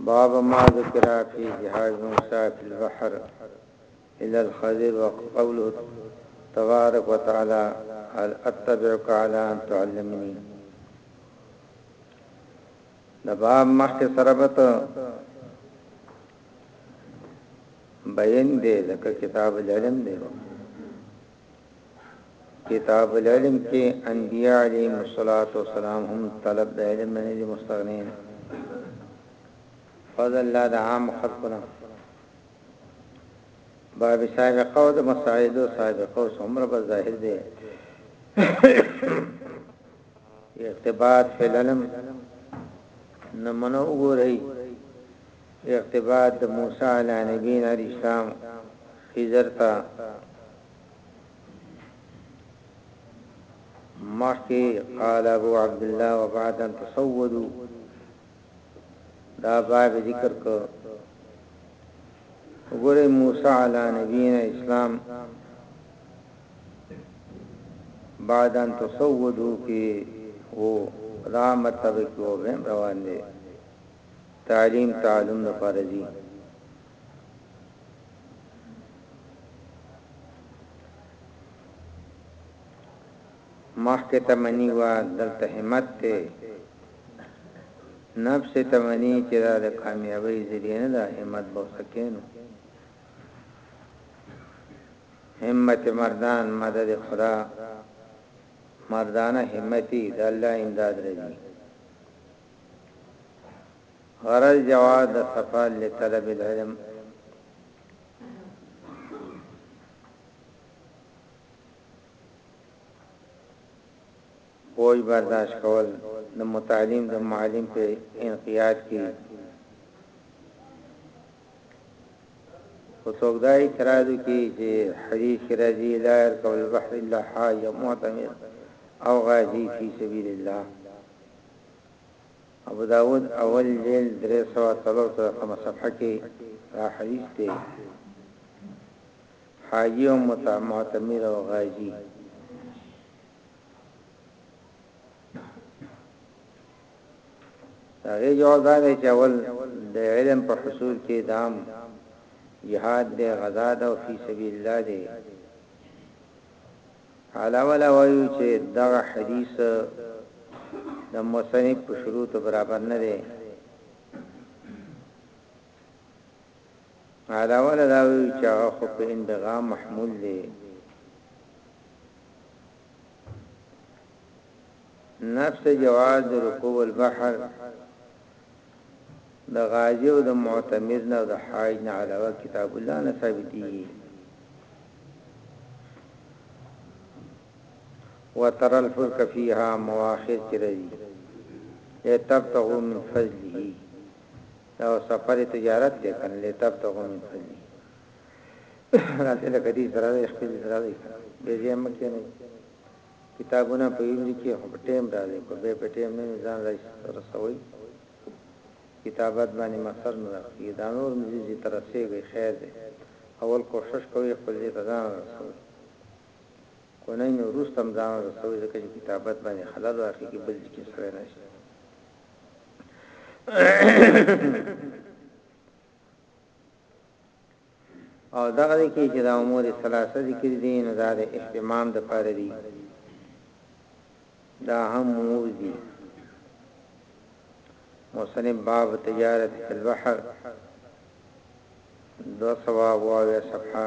باب ما ذكر في جهاز موسى في البحر إلى الخضر وقوله تبارك وتعالى هل أتبعك على أن تعلمني د باب مخک سربت بین دی لکه کتاب العلم دی کتاب العلم کې انبیاء علیهم الصلاۃ والسلام هم طلب د علم نه دي مستغنین فضل الله د عام خلقنا باب سابقه او د مساعد او سابقه او عمر په ظاهر دی ارتباط فی العلم نمونه وګورئ ارتباط د موسی علی نبینا الاسلام خضر ته مخکې قال ابو عبد الله وبعد ان تصودوا دا باب ذکر کو وګوره موسی علی نبینا اسلام بعد ان تصودوا کې وو دا مطلب کې وو روان دي تعلیم تعلم لپاره ځی. مخکې ته منی وه دلته همت دی نفس ته منی چې دا د کامیابی ذریعه نه ده همت به سکینو همت مردان مدد خدا مردانه همتی د الله امداد رضی غرض جواز د سفر لطلب العلم بوج برداشت کول د متعلم د معلم په انقیاد کې او څوک دا اعتراض کوي چې حدیث راځي لا يركب البحر الا حاج معتمر او غازي في سبيل الله ابوداود اول جلد درې سوه څلور څلوېښتمه صفحه کې دا حدیث دی، حاجي او معتمر او غازي هغه جواب دا دی چې اول د علم په حصول کې دام جهاد دی غزا ده او فی سبیل الله دی اعلی والا وایو چه دغه حدیث د مصنف په شروطو برابر نه دی اعلی والا دا وایو چه هغه خو په انبغام محمول دی نفس جواز رکوب البحر د غازي او د معتمر نه او د حاج نه علاوه کتاب الله نه ثابتيږي وتر الفرق فيها مواخر چري لتبتغوا من فضله دا سفر تجارت دی کنه لتبتغوا من فضله راځي لکه دې سره خپل سره دی به زه مکه نه کتابونه په یون لیکي خو په ټیم راځي که بیا په ټیم نه وي ځان لا هیڅ ته رسوي کتابت باندې مخ سر نه راخیږي دا نور ملي ځي ته رسیږی خیر دی اول کوښښ کوي خپل ځي ته ځان رسوي کونی نو وروسته هم ځان رسوي ځکه چې کتابت باندې خلل واقع کی بل ځي کې سره نشته او دغه دی کی چی دا امور ثلاثه ذکر دی نو دا د اهتمام د پاره دی دا اهم امور دی مصنف باب تجارت فی البحر دو سوا واوی صفحه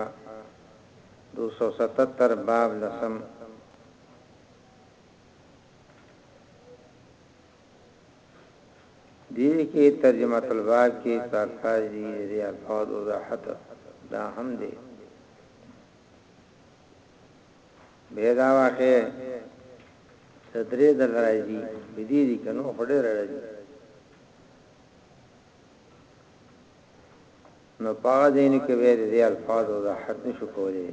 دو سو ستتر باب لسم دې کې ترجمه الباب کې سرتاج دي دې الفاظ وضاحت دا هم دی به دا واقع تدری دل راځي بدی دي کنو خډه راځي نو پاغه دین کې به دې الفاظ وضاحت نشو کولای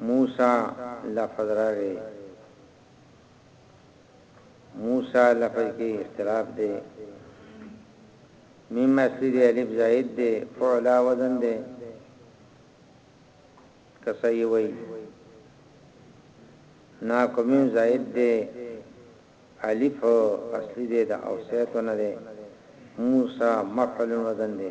موسی لفظ راغی موسی لفظ کی اختلاف دی میم اصلی دی الف زائد دی فعلا وزن دی کسایی وی ناکو میم زائد دی الف اصلی دی دا اوسیتو نده موسی مفعل وزن دی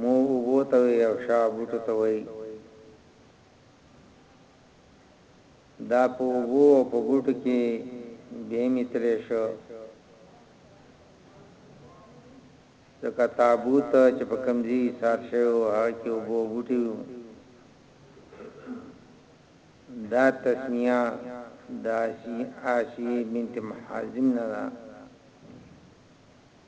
مو اوبو ته وي او شا بوټو ته وي دا په اوبو او په بوټو کې به می تلې شو ځکه تابوت چې په کمزي سات شو هغه کې اوبو بوټي دا تسمیه دا سی آسی بنت محازم نه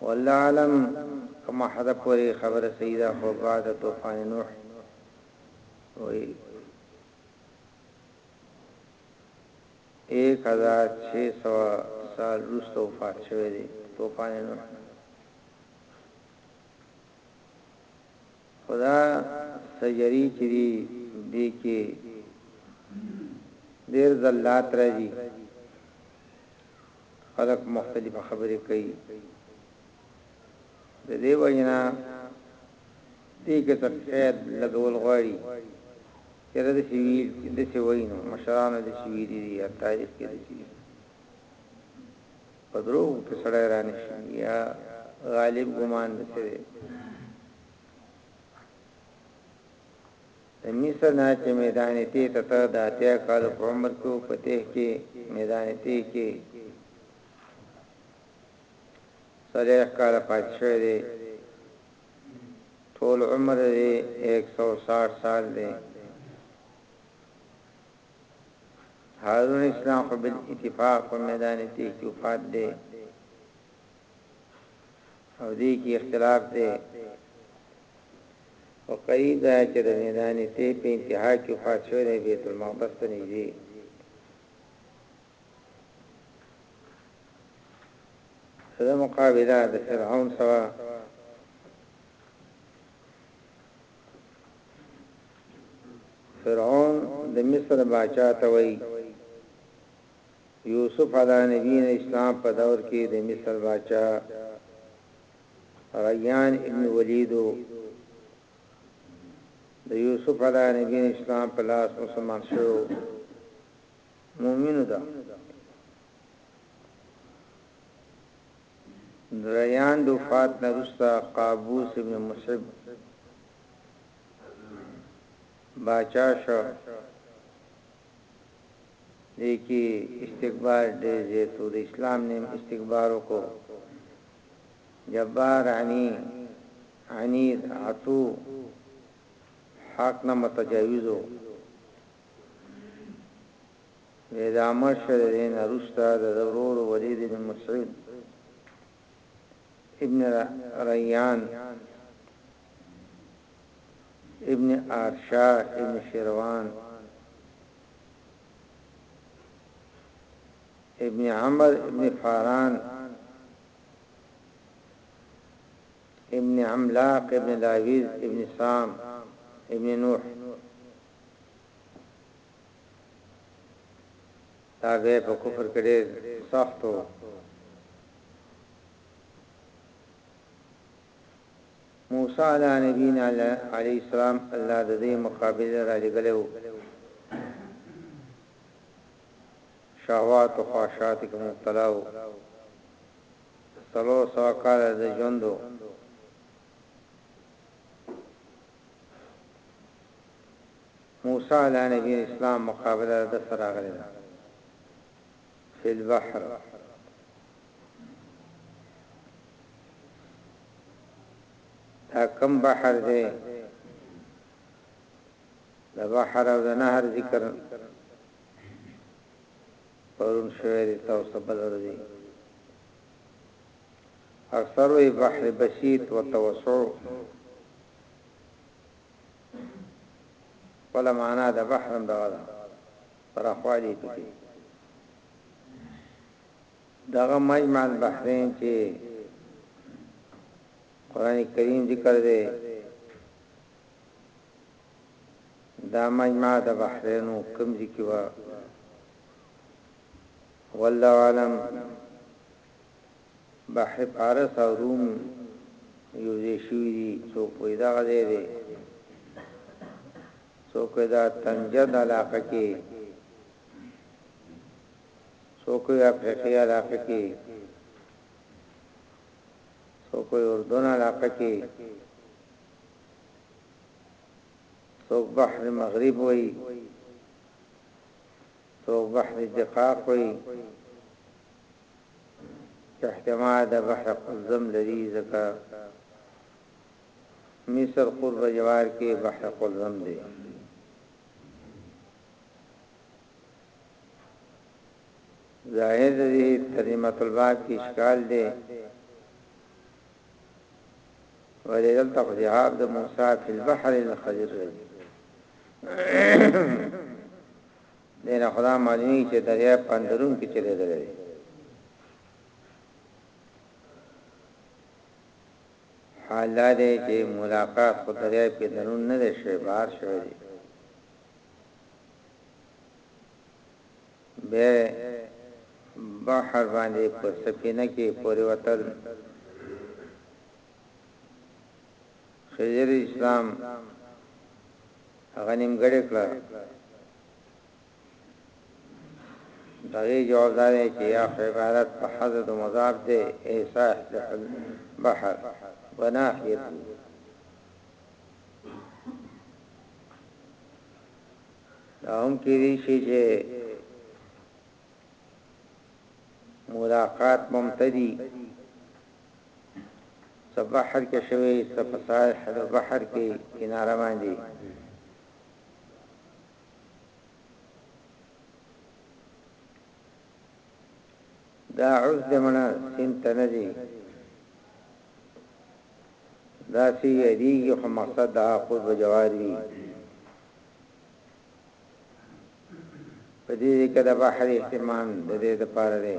والله اعلم کومه حده پورې خبره صحیح ده خو بعد طوفان نوح وی 1600 سال وروسته وفات شوی دی طوفان نوح خدا سجری چې دی دی کې ډیر زلات راځي خلک مختلف خبرې کوي د دې وجنا دې کې تر قید لګول غواړي چې د سیویل د سیوینو مشرانو د سیویل دي یا تاریخ کې د سیویل په درو کې سړی رانه شي یا غالب ګمان د سره د مصر نه چې میدان تیه ته تر د اتیا کالو په عمر کې و، په تیه کې، میدان تیه کې، څلوېښت کاله پاتې شوی دی، ټول عمر یې ایک سو او ساټ سال دی. هارون اسلام خو بالاتفاق په میدان تیه کې وفات دی. او دې کې اختلاف دی او قریب دا چې د میدان ته په انتها کې وفات شوی دی بیت المقدس ته نږدې دا مقابله د فرعون سره فرعون د مصر باچا ته وایي یوسف علی نبینا اسلام په دور کې د مصر باچا ریان ابن ولید و. د یوسف علی نبینا اسلام په لاس مسلمان شو. مؤمن ده. ریان د وفات نه وروسته قابوس ابن مصعب باچا شو. دی کی استکبار ډیر زیات وو د اسلام نیم استکبار وکړو جبار عنی عنید عتو حق نه متجاوز وو ودا مرشد دین رستا د ضرور ولید بن مسعود ابن ریان ابن آرشا ابن شیروان ابن عمر ابن فاران ابن عملاق ابن لاویز ابن سام ابن نوح تابع په کفر کې ډېر سختو موسی علی نبینا علیه السلام الله ددوی مقابله رالیږلی وو شهواتو خواهشاتو کې مبتلا وو څلور سوه کاله د ژوند وو موسی علی نبی اسلام مقابله د سره راغلی فی البحر دا کم بحر دی د بحر او د نهر ذکر پرون شوی دی تاسو بل ورځي اکثر وی بحر بسيط وتوسع ولا معنا د بحر دا ده پراخوالي پکې دغه مجمع البحرین چې قران کریم ذکر دی دا مجمع د بحرینو کوم ذکر و والله عالم بحر فارس او روم یو ځای شوی دي څو پیدا غځې دي څو که دا تنجد علاقه کې څو که افریقی علاقه کې څو که اردن علاقه کې څو بحر مغرب وي څو بحر دقاق وي احتمال د بحر قزم لري ځکه مصر قرب جوار کې بحر قلزم دی. ظاهر د دې ترجمه الباب کې اشکال دی ولې دلته خو جواب د موسی فی البحر الخضر دی دینه خدا معلومی چې دریا پندرون کې چلے دی حال دا دی چې ملاقات خو دریاب کې درون نه دی شوی، بهر شوی دی. بیا بحر باندې په سفینه کې پورې وتل خضر اسلام هغه نیمګړې کړه. ددې جواب دا دی چې يا خو عبارت په حذف د مضاف دی، ای صاحب البحر وناحيته. دا هم کېدای شي چې ملاقات ممتدي څه بحر کې شوی څه په ساحل بحر کې کناره باندې دا عرض د منا سین ته نه دی دا سی یریږي خو مقصد دا خو به جوار وي په دې کې د بحر اهتمام د دې لپاره دی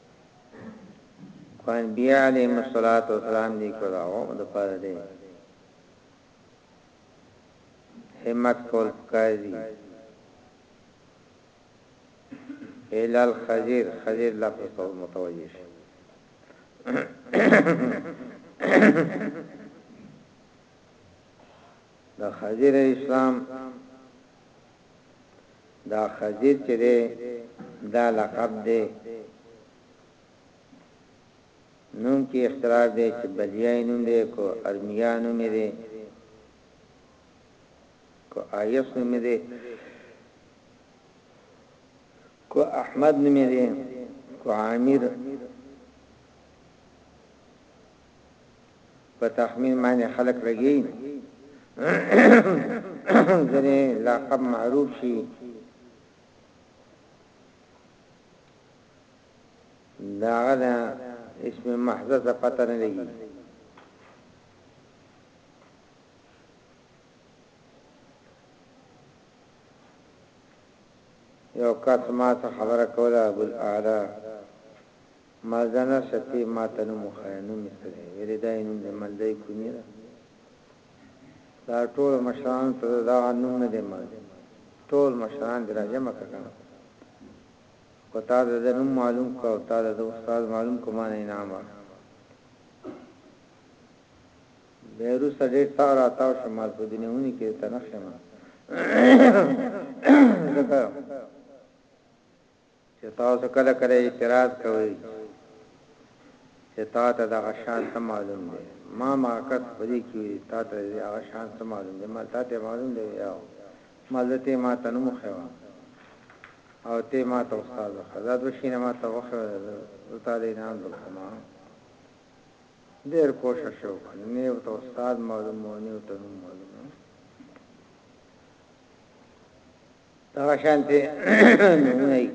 خو انبياء عليهم الصلوة والسلام دي کو دعوه د پاره دي همت کول پکار دي الال خزير خزير لفظ ته متوجه شي د خزير اسلام دا خضر چې دی دا لقب دی نوم کې اختلاف دی چې بلیای نوم دی کو ارمیا نوم دی کو آیس نوم دی کو احمد نوم دی کو عامر په تخمین باندې خلک لګي ځنه لقب معروف شي دا غدا اسم محضه ته پته نه لګي یو کس ما ته خبره کوله ګل اعلی ما ځنه شه تۀ ماته نوم وښايه نوم يې څه دی ويلې دا يې نوم دی مل دی کونيه ده دا ټولو مشرانو ته ده دغه نوم نه دی مل ټول مشران دې راجمع کړه کنه خو تا ده ده نوم معلوم کړه او تا ده ده استاد معلوم کړه مانه انعام واخله بیا روسه ډیر تاو را تاو شو مال په دنیاونی کې ته نخښه ما زکه چې تاسو کله کله اعتراض کوئ چې تا ته دغه شان څه معلوم دی؟ ما هم هغه کس په دې کې ولید، تا ته دې هغه شان څه معلوم دی؟ ما تا ته معلوم دی ویې او ما زه تۀ ما ته نوم وښیوه او تۀ ما ته استاد وښیوه، دا دوه شیونه ما ته وښیوه زه زه تا له انعام درکوم. ډېر کوشش یې وکړ، نۀ ورته استاد معلوم و او نۀ ورته نوم معلوم و. دا شانته نمونه ای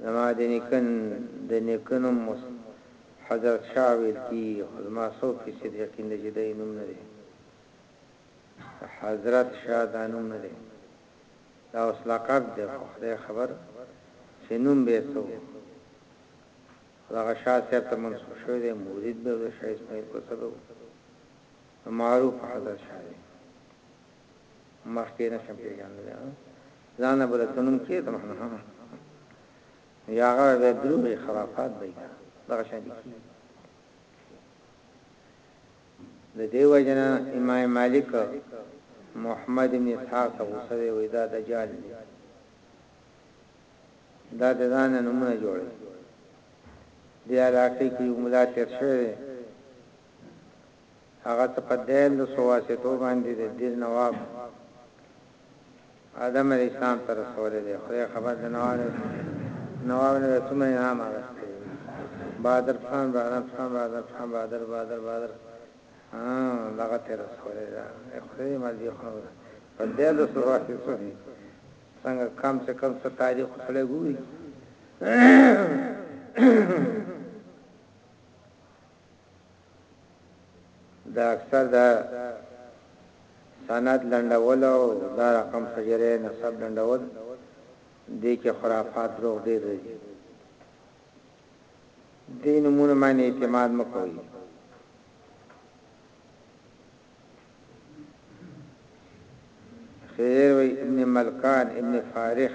زما د نکن د نکنم حضرت شاه ویل کی خدما 100% یقین د جدی نوم نه دی حضرت شاه دا نوم نه دی دا اوس لقب دی خو خدای خبر چې نوم به څو هغه شاه صاحب ته منسوب شوی دی مرید به شاه اسماعیل کو سبب معروف حضرت شاه دی مخکې نه شم پیژندلی ځان نه بل څه نوم کېدم یا هغه به دروغ خرافات به یا دغه شان دي د دیو جنا امام مالک محمد بن اسحاق ابو سوی وې دا دجال دی دا د ځان نمونه جوړي دی علاقې کې مولا تیر شوی هغه ته په ديل د څو واسطو باندي د دير نواب ادم عليه السلام ته رسولي دي خداي خبر د نواب نه به څومره انعام اغستي وي بادر فلان بادر فلان بادر فلان بادر بادر بادر دغه ته رسولي ده اي خداي مرضي خو په ديل د څو واسطو دي څنګه کم څه کم څه تاريخ سره ګوري د اکثر د سند لندول او دا رقم سجره نسب لندول دې کې خرافات دروغ ډېر دي دې نمونه باندې اعتماد مکوئ خیر وی ابن ملکان ابن فارخ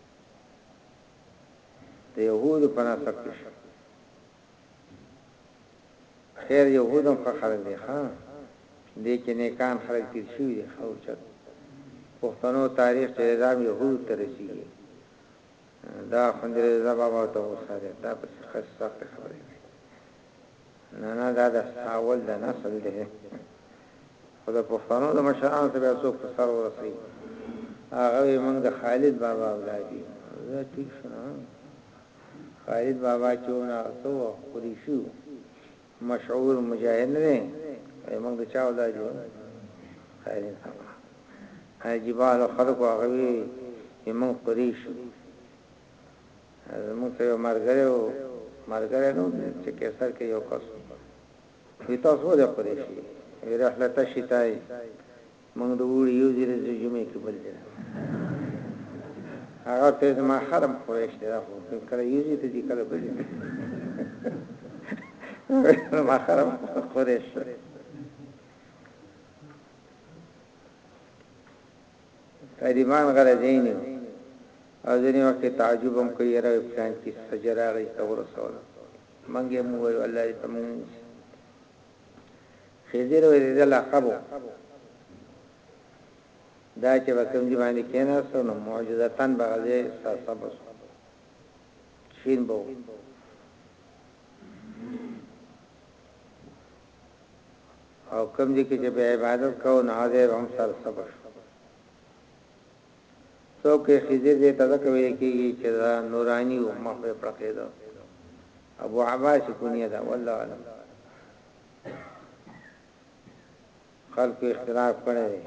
د یهودو په ناسب کې شو خیر یهود هم ښه خلک دي ښه دې کې نیکان خلک تیر شوي دي ښه اوچت پښتنو تاریخ چې اعدام یهود ته رسیږي دا خوندې زبابا ته وساده دا په سخت خبره نه نه دا د ساول د نسل دی خو د پښتنو د مشران سره څوک په سر ورسي هغه موږ د خالد بابا اولاد یو زه ټیک شنه خالد بابا چې ونه سو خوري شو مشهور مجاهد نه دی موږ د چا اولاد یو خالد بابا هغه جبال خلق هغه موږ خوري شو زموږ سره یو مرګره او مرګره نو چې کیسر کې یو کس وی تاسو ولې خوري شي وی رحله تشتای موږ د وړي یو ځل د جمعې کې بل ځل هغه ته ما خرم خوري شي دا خو کله یو ځل دې کله بل ما خرم خوري شي طالبان غلځي نه او ځینې وخت تعجب هم کوي یره پلان کې سجرا غي تور سول منګه مو وی الله دې پمن خزر وی دې لقب دا چې وکم دی باندې کینا سو نو معجزتن بغزه سبب شین بو او کوم دي کې چې به عبادت کو نه هغه هم سر سبش څوک خضر دې تذکر ویل کېږي چې دا نورانی او مخ په پرقیدو ابو عباس کونیه دا والله علم خلق اختلاف کړي دي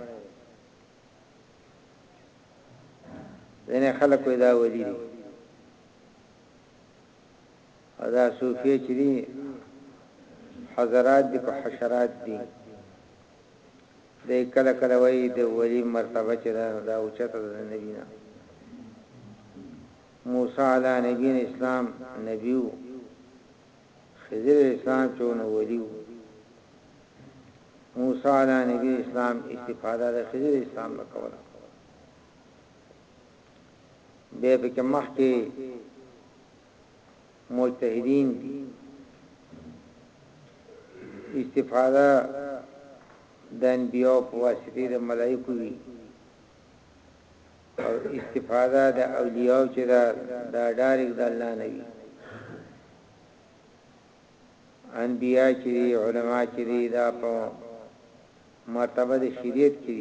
ځنه خلق ودا ولي دي او دا صوفيه چې دي حضرات دي په حشرات دي دی کله کله وایي د ولی مرتبه چې ده دا اوچته ده د نبی نه موسی علی نبی اسلام نبیو خضر اسلام چون ولیو موسی علی نبی اسلام استفاده د خضر اسلام نه کوله به په کې مخ کې مجتهدین دي استفاده د انبیاء په واسطه د ملائکو وی او استفاده د اولیاء چې دا د ډایرک د الله نه وی انبیاء چې علما چې دا په مرتبه د شریعت کې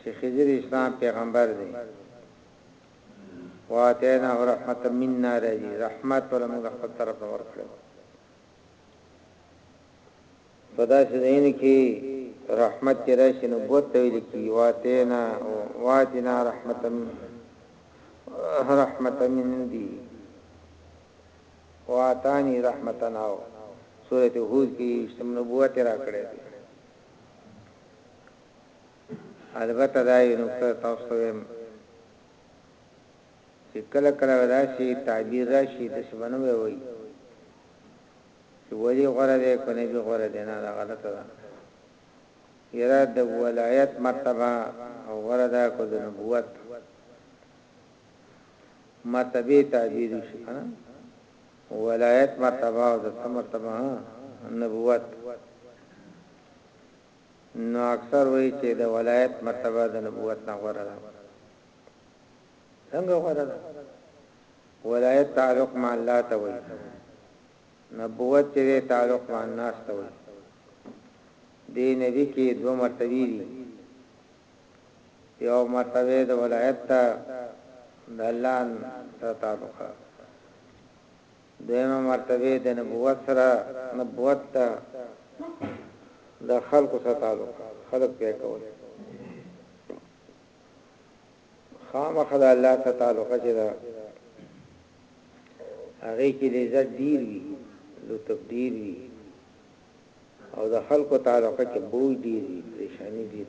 چې خضر اسلام پیغمبر دی واتیناه رحمت منا راځي رحمت ولا موږ خپل طرف نه ورکړو په داسې ځین کې رحمت چې راشي نو بوت ویل کی واتینا واتینا رحمت من رحمت من دی واتانی رحمتنا او سورته هود کې اسم نبوت را کړې البته دا یو نقطه تاسو ته ویم چې کله کله راشي تعبیر راشي د شبنه وي وي چې ولی غره ده کنه به غره ده نه دا غلطه ده یرا د ولایت مرتبه او غره ده کو د نبوت مرتبه تعبیر شي کنه ولایت مرتبه او د مرتبه نبوت نو اکثر وایي چې د ولایت مرتبه د نبوت نه غوره ده. څنګه غوره ده؟ ولایت تعلق مع الله ته وایي، نبوت چې دی تعلق مع الناس ته وایي. دې نبي کې دوه مرتبې دي، یو مرتبه د ولایت ته د الله سره تعلق ده، دویمه مرتبه د نبوت سره نبوت ته د خلکو سره تعلق خلق پی کول خامخ د الله سره تعلق چې دا هغه کې د عزت ډیر وی لو تبدیر وی او د خلکو تعلق کې بوج ډیر وی پریشانی ډیر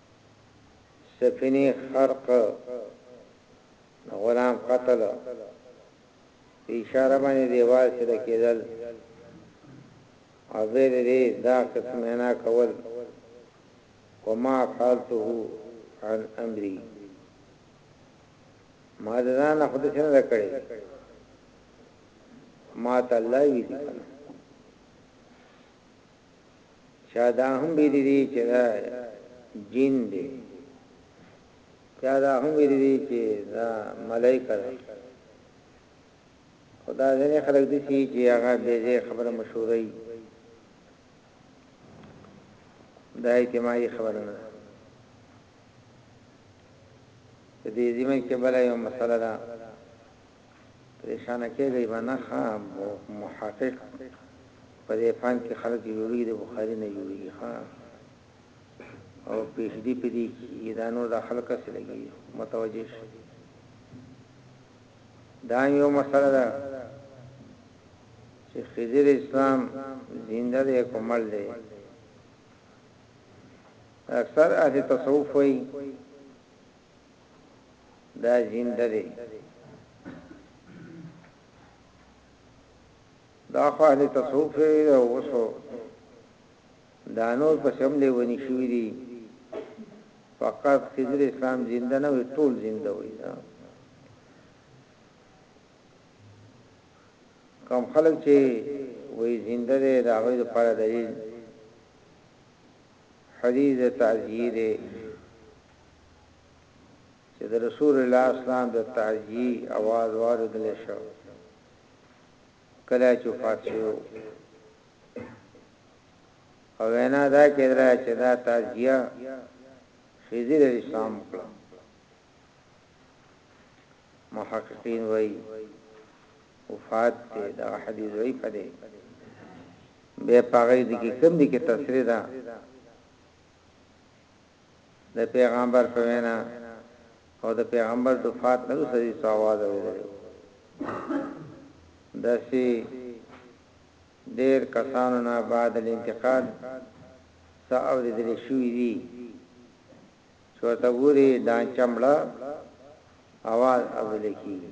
سفينه خرق د غلام قتل په اشاره باندې ديوال سره کېدل او بير دې دا قسم انا کول وما فعلته عن امري ما ځان خود څنګه کړې ما ته الله وی دي کنه چا دا هم ویلي دي چې دا جین دی چا دا هم ویلي دي چې دا ملائکه ده خدا ځنې خلک دي چې هغه به دې خبره مشوره وي دا اجتماعي خبره نه ده دې زمين کې بل یو مسله ده پریشان کیږی به نه ښه محقق په دې فن کې خلک چې جوړیږي د بخاری نه جوړیږي ښه او پی ایچ ډی په دې کې دا نور د خلک څه لګي متوجه شي دا یو مسله ده چې خضر اسلام زنده دی کومل دی اکثر اهل تصوف وي دا زنده دی دا خو اهل تصوف او وسو دا نور په سم دی ونی شوی دی فقط خضر اسلام زنده نه وي ټول زنده وي کم خلک چې وای زنده دی دا غوې د پاره دلیل حدیث تعزیه چې د رسول الله اسلام د تعزیه اواز واوریدل شو کله چې وفات شو او وینا دا کېدله چې دا تعزیه خضر علیہ السلام کړه محققین وایي وفات ته دا حدیث وایي په دې به پاغې دي کې کم دي کې تفسیر ده د پيغمبر په وينا او د پيغمبر دفات نه وروسته دې څو اواز اورېدلی وو داسي ډېر کسانو نه بعد الانتقال څه اورېدل شوي دي چې ورته ګوري ډانچه مړه اواز اورېدل کېږي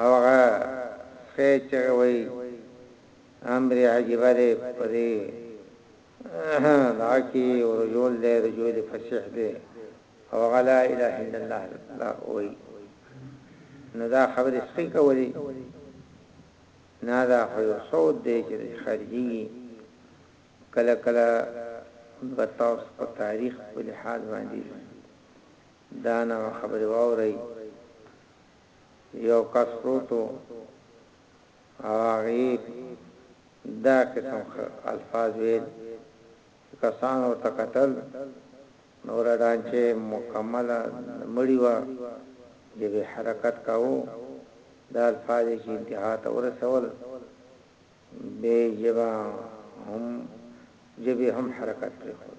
او هغه سپی چغې وهي امر يې عجيبه دی په دې دغه کې ورجول دی رجول فصيح دی او هغه لا اله الا الله لا وایي نو دا خبرې سپی کولی نه دا خو یو صوت دی چې خارجي کله کله بتاوس په تاریخ په لحاظ باندې دا نو خبرې واوري یو کس پروت و او هغه یی دا قسم الفاظ ویل چی کسانو ورته کتل نوره ډانچه مکمله مړی وه ژبه یی حرکت کاوه دا الفاظ یی چی انتها ته ورسول بیا یی ژبه هم حرکت پریښود.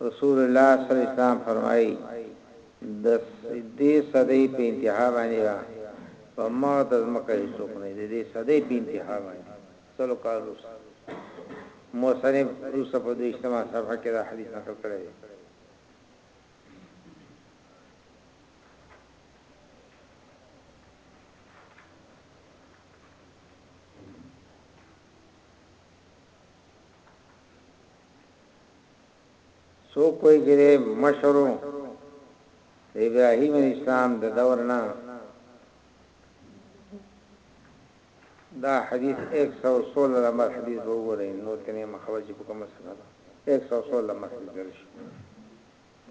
رسول الله صلی الله علیه وسلم فرمایي، د دې صدۍ په انتها باندې به په مغ د ځمکه هیڅوک نه وي، د دې صدۍ په انتها باندې، سلو کالو وروسته. مصنف وروسته په دویشتمه صفحه کې دا حدیث نقل کړی دی. څوک پوهیږي چې د مشرو د ابراهیم علیه السلام د دور نه دا حدیث 116 نمبر حدیث وګورئ نو تنه مخبر چې په کومه سره 116 نمبر حدیث درش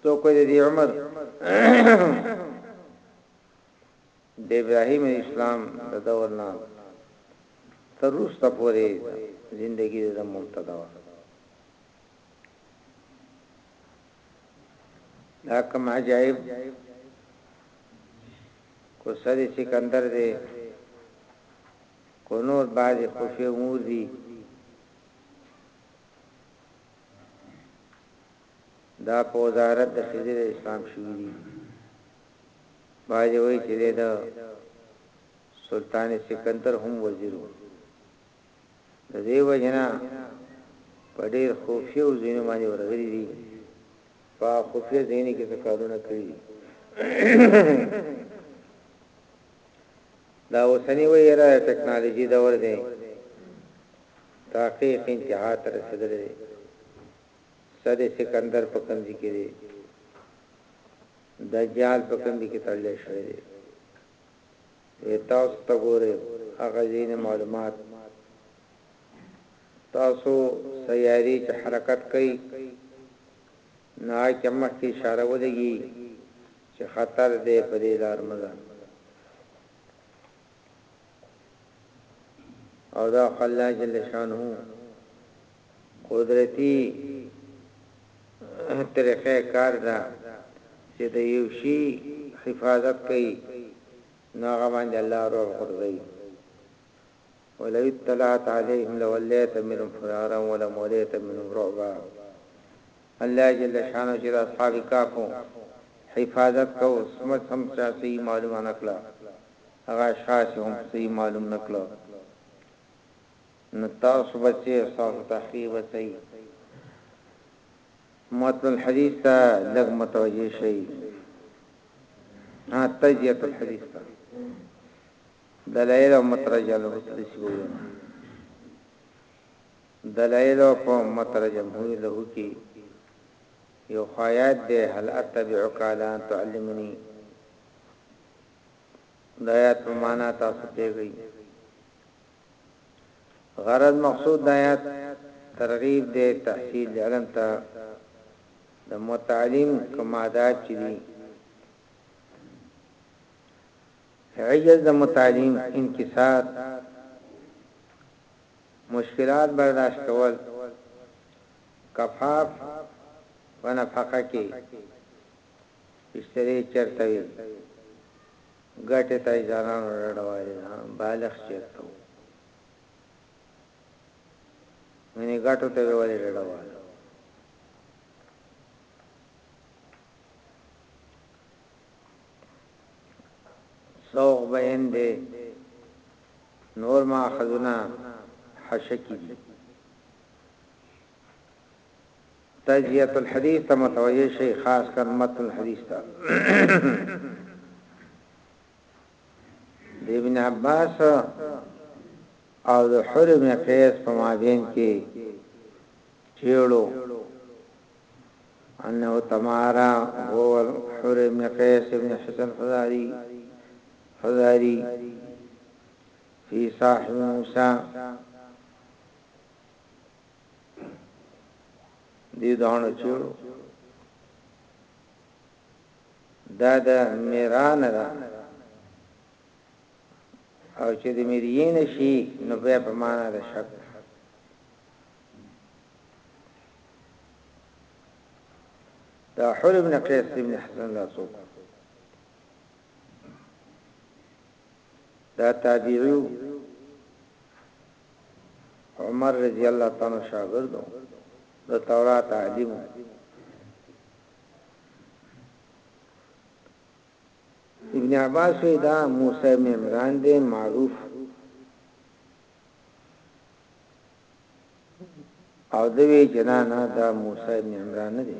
تو کوی د عمر د ابراهیم اسلام د دور نه تر روسته پورې ژوندۍ د مبتدا دا کوم عجایب کو سر سکندر دی کو نور باز خوفی امور دی دا په وزارت د خزر اسلام شوی دی باز وی چې دا سلطان سکندر هم وزیرو د دې وجنه په ډېر خوفیو ځینو باندې ورغلي دي په خوفیو ځینې کې څه کارونه کړی دي دا اوسنی ویره ټکنالوژي دور دی تحقیق انتها ته رسیدلی دی صد سکندر په کمزې کې دی دجال په کمزې کې تړل شوی دی وې تاسو ته ګورې هغه ځینې معلومات تاسو سیارې چې حرکت کوي نه کې مخکې اشاره ولګي چې خطر دې په دې لار مزه او دا خلا جل شانه قدرتي طریقه کار ده چې د یو شي حفاظت کوي نو هغه باندې الله روح غورځوي ولو اطلعت علیهم لولیت منهم فرارا ولمولیت منهم رعبا الله جل شانه چې اصحاب کهف حفاظت کو سمت هم چاسي معلومه نکړه هغه شاسي هم سي معلوم نکړه نو تاسو به څه او ستاسو تحقیق به څه وي؟ متن الحدیث ته لږ متوجه شئ. ها تجزیه الحدیث ته دلایل او مترجم له تدریس ویل دلایل او په مترجم هوی له کی یو خیات ده هل اتبعک علی ان تعلمنی دایات په معنا تاسو پیږی غرض مقصود د آیات ترغیب دی تحصیل علم ته د متعلم کوم آداب چې دي عجز د متعلم انکسار مشکلات برداشت کول کفاف ونفقه کې اشتری چرته وي ګټې تاجدارانو ډډه والي ده بالغ چېرته وو منې ګټو ته به ولې ډډه واله سوق بیان دی نور ما خزونه حشکی دی تجزیة الحدیث ته متوجه شئ خاص کر متن الحدیث ته د ابن عباس او د حر ابن قیس په مابین کې چیړو انه تمارا هو حر ابن قیس ابن حسن فزاری فزاری فی صاحب موسی دې دانو چیړو دا د میران ده او چې د میرین شي نو بیا په معنا د شک دا حر ابن قیس ابن حسن دا څوک دا تابعیو عمر رضی الله تعالی عنہ شاګرد د تورات عالم ابن عباس وی دا موسی ابن عمران دی معروف او دوی جنانا دا موسی ابن عمران نه دی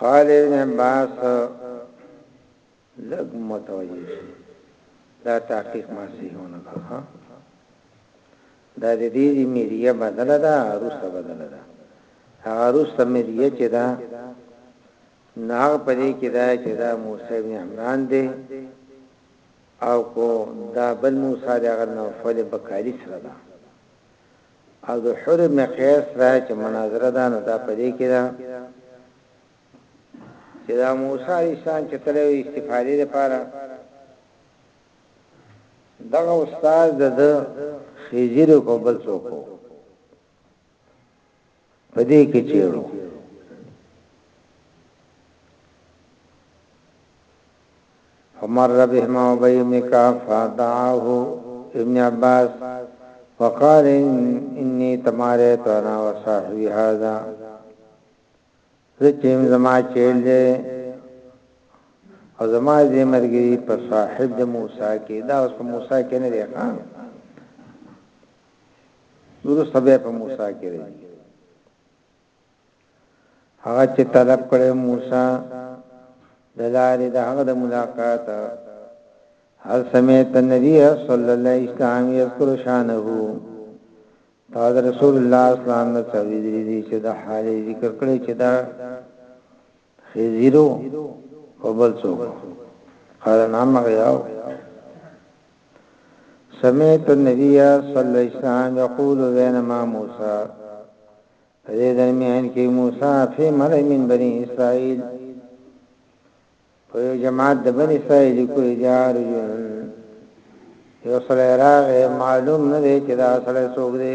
قال ابن عباس لګ متوجه شي دا تحقیق ما صحیحونه کړه دا د دې میریه بدل ده عروسه بدل ده عروسه میریه چې دا ناغ پدې کې دا چې دا موسی بن عمران دی او کو دا بل موسی دا غنه فل بکاری سره ده او د حر ابن قیس را چې مناظره ده نو دا پدې کې ده چې دا موسی علیه السلام چې کله وی استفاده لپاره دغه استاد د خیزیر کو بل څوک په دې کې چیرو عمر ربه ما وبيمك فدعاه ابن عباس وقال اني تماريت انا وصاحبي هذا زچم زما چیل دے او زما دې مرګي په صاحب د موسی کې دا اوس په موسی کې نه دی خان ورسته به په موسی کې راځي هغه چې طلب کړي موسی د لارې د هغه د ملاقات هل سمعت النبي صلی الله علیه وسلم یذکر شانه تا رسول الله اسلام نه څویری دي چې د حال ذکر کړي چې دا خزیرو په بل څوک قال نام غیاو سمعت النبي صلی الله علیه وسلم یقول بینما موسی دې درمیان کې موسی فی ملئ من بنی اسرائیل په یو جماعت د بنی اسرائیل کو اجار یو سره راغه معلوم نه دی چې دا سره څوک دی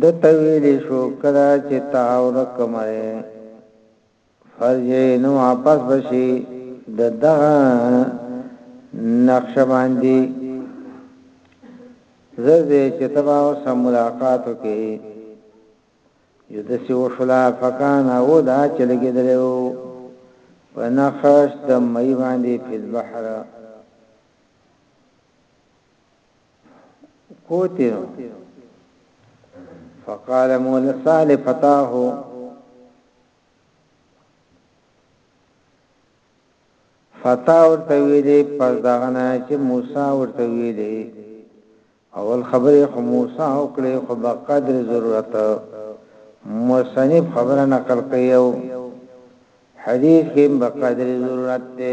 ده ته ویلی شو کله چه ته ورک مری فرجی نو واپس به شی د دغه نقشه باندی زر دی چه ته به ورسره ملاقات وکی یو دسی وشولا فکان او دا چه لګیدلی وو په نقش د مئی باندی فی البحر کوته فقال مولا صالح فتاه فتا ورته ویلې پر دغه نه چې موسی ورته ویلې اول خبره خو موسی او کړې خو په قدر ضرورت مصنف خبره نقل کړیو حدیث کې په قدر ضرورت ته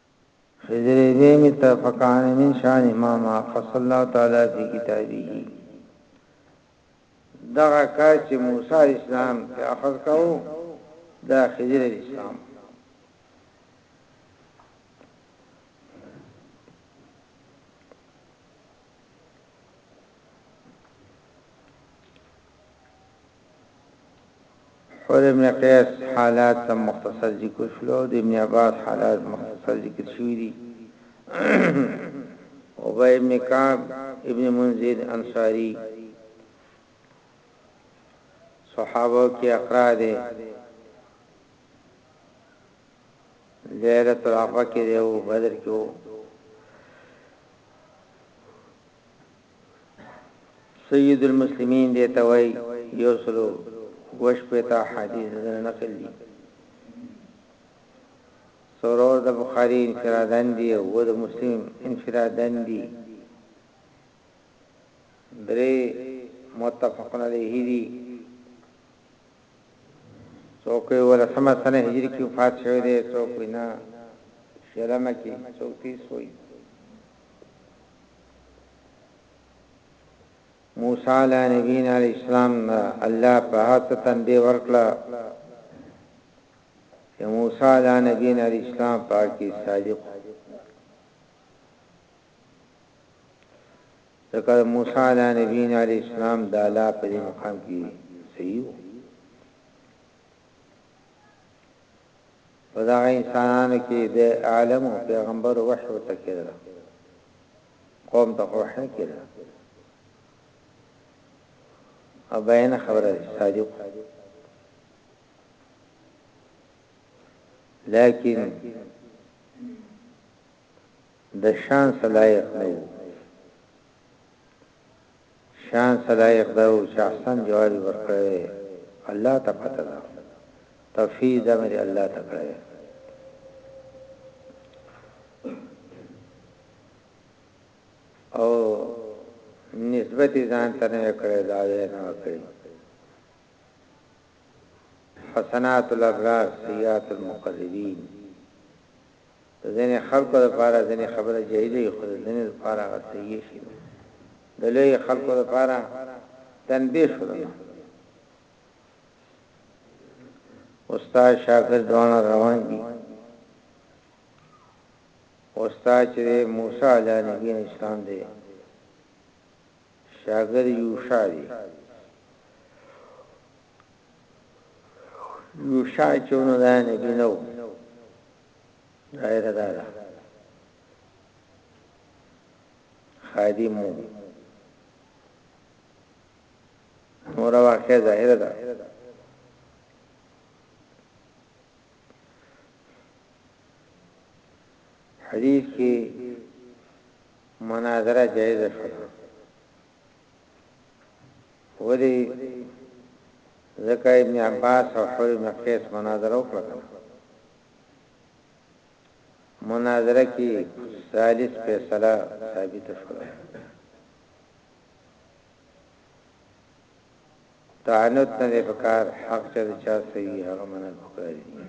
حجرې بې مې ته فکان من شان ما ما قص الله تعالی فی کتابه دغه کار چې موسی علیہ السلام په اخذ کاو دا خضر علیہ السلام خود ابن قیس حالات هم مختصر ذکر شلو او د ابن عباس حالات مختصر ذکر شوی دی عبی ابن کعب ابن منذر انصاری صحابه کې اقرا دی لیلۃ العقبه کې دی او بدر کې وو سيد المسلمين دې ته وايي يوسلو وش پتا حديث دنه نقل دي سرور د بخاري انفرادن دي او د مسلم انفرادن دي درې متفقن علیه دي څوک یې ولا سمه سنه هجری کې وفات شوی دی څوک نه شرمه کې څوک تیس وایي موسی علی نبینا علیه السلام نه الله په هڅه تنبیه ورکړه چې موسی علی نبینا علیه السلام پاکي صادق ذکر موسی علی نبینا علیه السلام د الله په مقام کې صحیح په دغه انسانانو کي د عالم او پيغمبرو وحي ورته کېدله، قوم ته خو وحي نه کېدله او بيانه خبره ده چي صادق وو، لکن د شان څه لایق نه وو. شان څه لایق ده او چې احسن جواب یې ورکړی وی الله ته پته ده تفویض د امر یې الله ته کړی دی. او نسبت یې ځان ته نه کړی دا یې نه کړی حسنات الابرار سیئات المقربین د ځینې خلکو لپاره ځینې خبرې جایزې وي، خو د ځینې لپاره هغه صحیح شی وي. د لویو خلکو لپاره تنبیه شوله نو. استاد شاګرد دواړه روان دي. استاد چې دی موسی علی نبی اسلام دی. شاګرد یوشا دی. یوشا چې ونه دا نبی نه و. دایره دا ده خادمو نور واقع ظاهره ده حدیث کې مناظره جایز شوه ولي ځکه ابن عباس او حر ابن قیس مناظره وکړه مناظره کې ثالث فیصله ثابت شوه تعنت نه دی پکار حق چې چا صحیح هغه منل پکار دي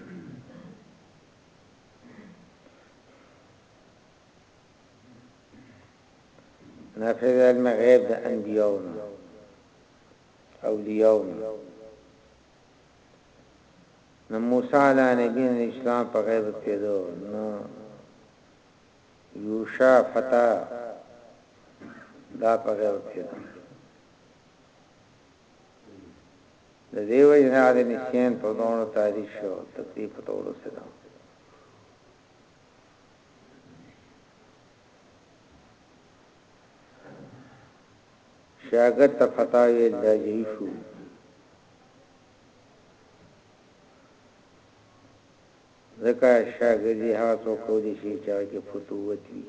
نافذ علم غیب د انبیاو نه اولیاو نه نو موسی علی نبی اسلام په غیب پیدو نو یوشا فتا دا په غیب پیدو د دیو جنا د نسین په دونو تاریخ شو تکلیف ته ورسېدو شاګرد ته خطا ویل دا جهي شو. ځکه شاګردي هغه څوک کولی شي چې هغه کې فتوت وي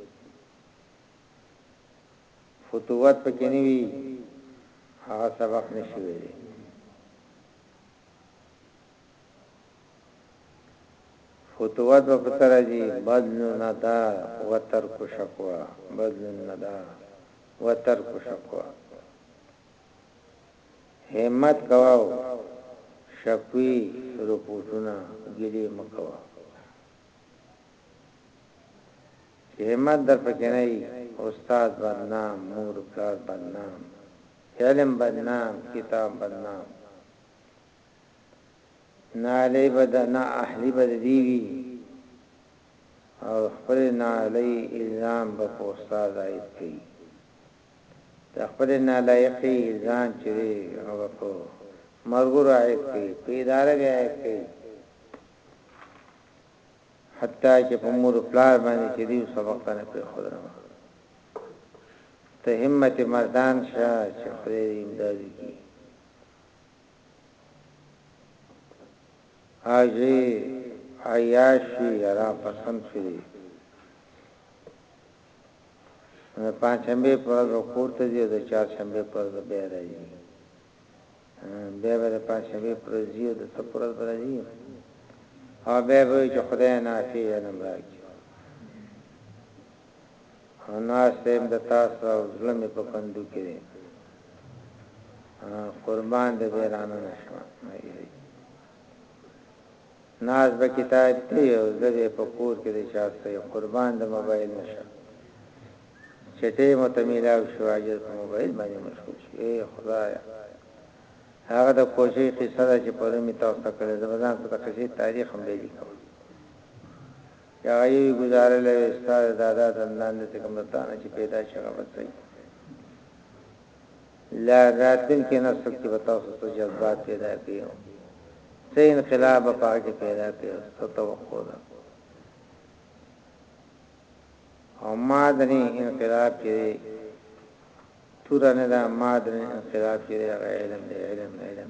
فتوت پکې نه وي هغه سبق نشي ویلی فتوت به په څه راځي بدلون نه ده وترک شکوه بدلون نه ده وترک شکوه همت کوه او شکوي رپورټونه ګلي مکوه چې همت در پکې نه وي استاد بدنام مور پلار بدنام علم بدنام کتاب بدنام نعلۍ به د نا اهلي به د دوی وي او د خپلې نعلۍ الزام به په استاد عاید کړي، د خپلې نالایقۍ الزام چې دی هغه به په ملګرو عاید کړي، په اداره به عاید کړي، حتی چې په مور او پلار باندې چې دوی سبق ته نه پرېښودل. ته همت مردان شه چې خدای دې امداد وکړي. حاجی عیاشی را پسند شوی د پنجشنبه پر ورځ کور ته ځي او د چهارشنبه پر ورځ بیا راځي بیا به د پنجشنبه پر ورځ یو د څه پر ورځ راځي او بیا به چې خدای نافي علم راکړي حنا صیب د تاسو او زړه مې په کندو کې دی قربان دې به رانه نشم مېري ناز به کتاب دی او زه به په کور کې د چا سره قربان د موبایل نشه چټه متمیلاو شو اجر په موبایل باندې مشغول شو اے خدای هغه د کوشي قصه ده چې پرمې تاسو کړې زبردان ته قصې تاریخ هم به لیکم چې هغه یوی ګذارلی وی ستا د دادا زندان دی څه کوم د تانه چې پیدا شي هغه بس صحیح لا راتلون کې نه څوک چې بتاو سو جذبات پیدا کړي او سه انقلاب په هغه کې پیدا کړي او څه توقع ده او مادنی انقلاب کې تور نه دا مادنی انقلاب کې هغه علم دی علم علم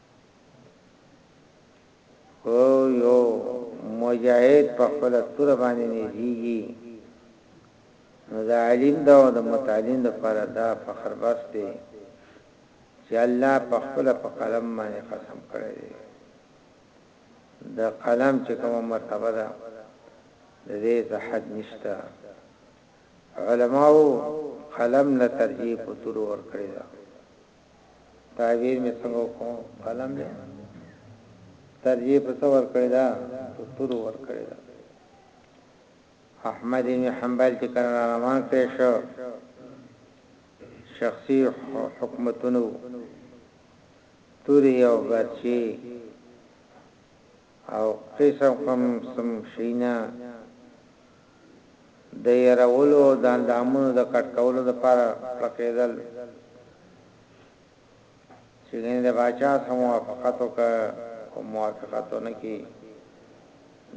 خو یو مجاهد په خپل توره باندې نېزيږي نو دا علم دا او د متعلم لپاره دا فخر بس دی چې الله په خپل په قلم باندې قسم کړی دی د قلم چې کوم مرتبه ده د دې ته حد نشته علماو قلم له ترجیح په تور ور کړی ده تعبیر می څنګه وکړو قلم دی ترجیح په څور کړی دا په تور ور کړی دا احمد بن حنبل چې کله روان کړی شو شخصي حکومتونو توري او برچی او قسم قسم شيونه د يرولو او د اندامونو د کټ کولو لپاره کلکېدل چې ګنې د باچا سره موافقت وکړه او موافقت ونه کړي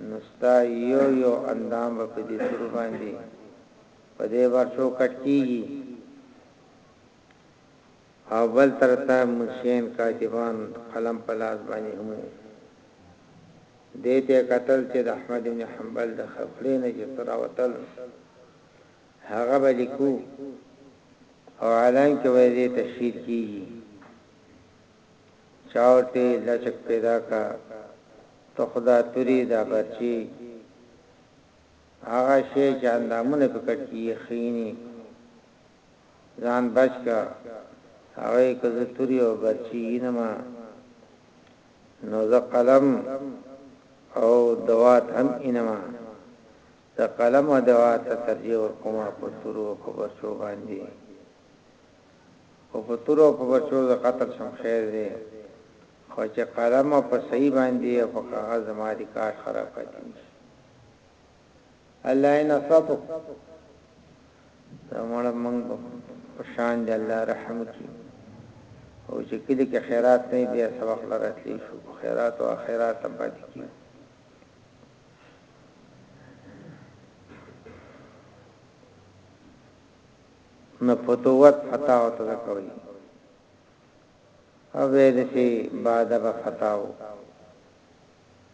نو ستا يو يو اندام به په دې تور باندې په دې برچو کټ کېږي او بل طرف ته مشین کاتبان قلم په لاس باندې هم وو. دې ته یې کتل چې د احمد ابن حنبل د خپلې نه چې څه راوتل هغه به لیکو او اعلان کې به یې دې تشهیر کېږي. چا ورته لچک پیدا کا ته خو دا توري دا برچې هغه شی چې اندامونه په کټ کې یې خیني ځان بچ که هغه یې که زه توری او برچی ینمه نو زه قلم او دوات هم ینمه زه قلم او دوات ته ترجیح ورکومه په تورو او په برچو باندې او په تورو او په برچو زه قتل شم خیر دی خو چې قلم او په صحیح باندې او په کاغذ زما د کار خراب پاتې نشي الله ان اصابو زموږ موږ په شان دی الله رحم کی او چې کله کې خیرات نه بیا سبق لراتلی شو خیرات او خیرات هم پاتې کی نه فتوت فتاو ته کوي او ویل شي بعد به فتاو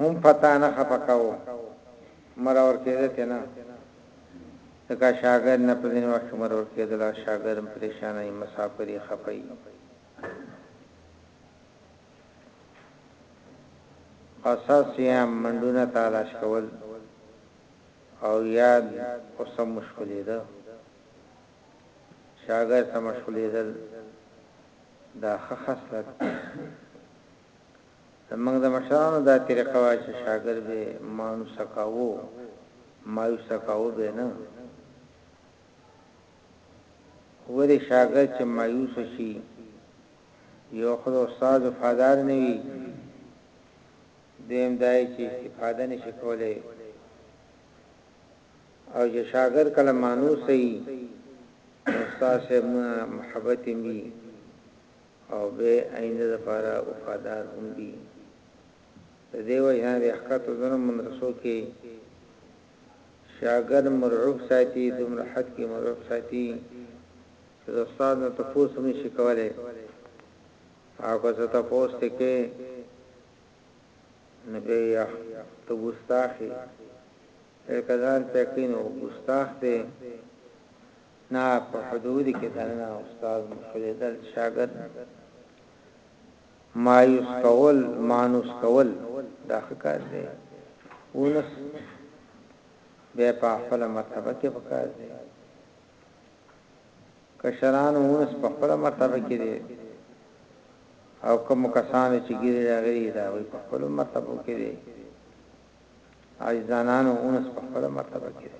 هم په تا نه خفه کاوه مرور کېده ته نه ځکه شاګرد نه په ځینې وخت کې مرور کېدل او شاګرد هم پریشانه وي مسافر یې خفه وي قصص یا منډونه تالاش کول او یاد اوسه مشغولېده شاګرد سره مشغولېدل دا ښه خصلت دی زموږ د مشرانو دا طریقه وا چې شاګرد به مانوس کاوو مایوس کاوو به نه وګوري شاګرد چې مایوس شي یو خو استاد وفادار نه وي دیم دای چې استفاده نشي کولای او چې شاګرد کله مانوس ئی نو استاد صاحب نه محبت هم وی او به آینده لپاره وفادار هم وی د دې وجه نه د احکاتو دنو مدرسو کې شاګرد مرعوب ساتي دومره حد کې مرعوب ساتي چې د استاد نه تفوس هم شي کوله او که څه تفوس ته کې نبي تبوستاخي ټیکدار فقی نو ګستاخ دی نه په حدود کې دننه استاد مشوریدل شاګرد مایوس کول مانوس کول دا خکار دی اونس به په خپل مرتبه کې پکار دی کشران اونس په خپل مرتبه کې دی او کوم کسان چې ګیری راغلي دا وي په خپل مرتبه کې دی عاجزانانو اونس په خپل مرتبه کې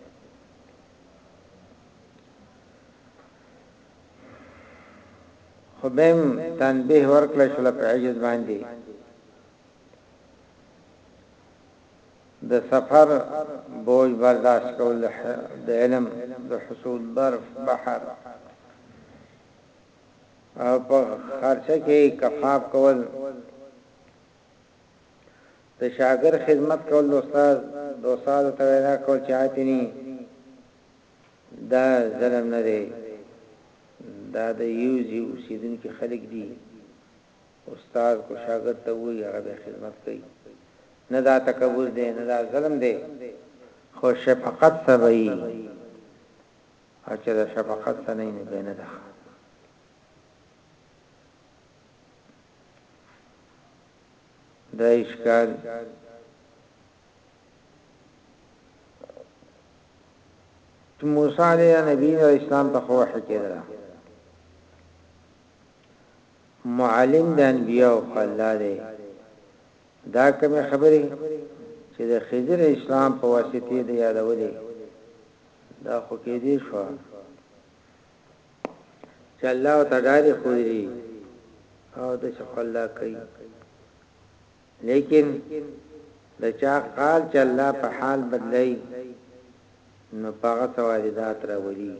خدایم تنبیه ورکړل شو په عجز باندې د سفر بوج برداشت کول د علم د حصول برف بحر او په خرچه کې کفاف کول د شاګرد خدمت کول د استاد د استاد ته وینا کول چې آتینی دا ظلم نه دی دا د یو ځی اوسیدونکو خلک دي استاد کو شاګرد ته وی هغه به خدمت کوي نه دا تکبر دی نه دا ظلم دی خو شفقت سبعی او چې دا شفقت سنه نه بینه ده دا اشکال چې موسی علیه نبی علیہ السلام ته خو وحی کېدل معلم د انبیاء او الله دی دا کوم خبرې چې د خضر اسلام په واسطه دی یادولې دا خو کې دي شو چه الله ته ډاري خوری او د چه خو الله کوي لیکن د چا قال چه الله په حال بدلای نو پاغه سوالیدات راولی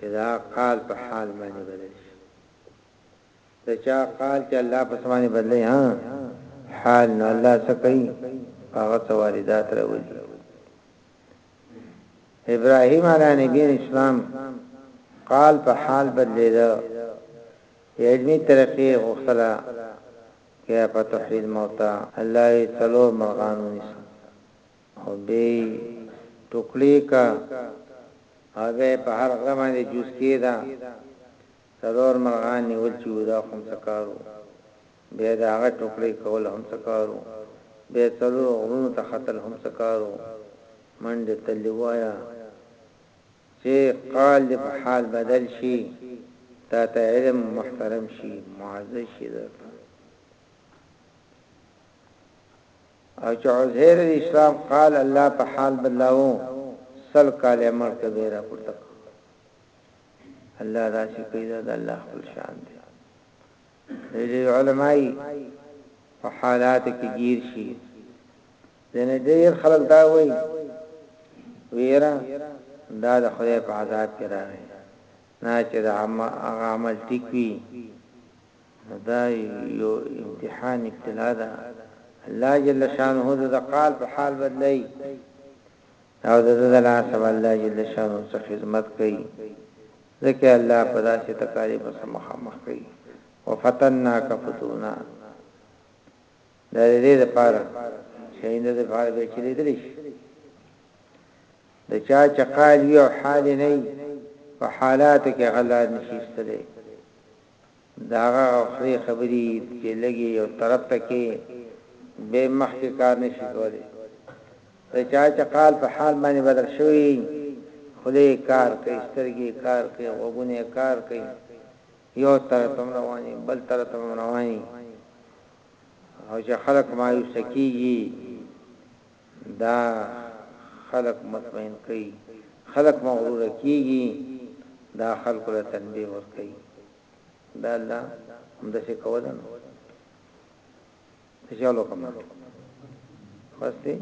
چه دا قال په حال باندې بدل شي د چا قال چه الله په سمانه بدلای ها حال نو الله سکی پاغه سوالیدات راولی ابراهيم عليه نبي اسلام قال په حال بدلیدا علمي ترقی غوښتله کې په توحید موتا الله یې څلو مرغانو نس او به ټوکلی کا هغه په هر غره باندې جوس کېدا څلور مرغان نیول چی وو دا هم څه کار وو بیا د هغه ټوکړی کول هم څه کار وو بیا څلورو غرونو ته ختل هم څه کار وو منډی تللی وو ایا چی قال دی په حال بدل شی تا ته علم محترم شی معزز شی درته او چی عزیر دی اسلام قال الله په حال بدلاوو سل کاله مړ کبیره پورته الله داسې کوي دا د الله خپل شان دی ډېری علماء په حالاتو کې ګیر شي ځنې ډېر خلک دا وایي ویرا دا د خدای په عذاب کې راغی نه چې د عمل ټیک وي دا یو امتحان ابتلا ده الله جل شانه د قال په حال بدلای او د ده د لاسه به الله جل شانه څه خدمت کوي، ځکه یې الله په داسې تکالیفو سره مخامخ کوي، وفتناک فتونا، دا د دې لپاره چې آینده لپاره به چلیدلی شي، د چا چې قال وي او حال یې نه وي، په حالاتو کې هغه لار نه شي ایستلی. دا هغه خرې خبرې دي چې لږ یې یو طرف ته کړې بیا مخکې کار نه شي کولی. د چا چې قال په حال باندې بدل شوی وي، خوله یې کار کوي، سترګې یې کار کوي، غوږونه یې کار کوي، یو طرف ته هم روان وي، بل طرف ته هم روان وي او چې خلک مایوسه کېږي، دا خلک مطمئن کوي خلک مغرور کیږي دا خلکو له تنبیه ور کوي دا الله هم د څه کوله نو څه چالو کوم خواسته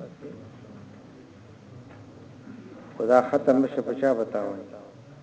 خدا ختم مشه پچا بتاوي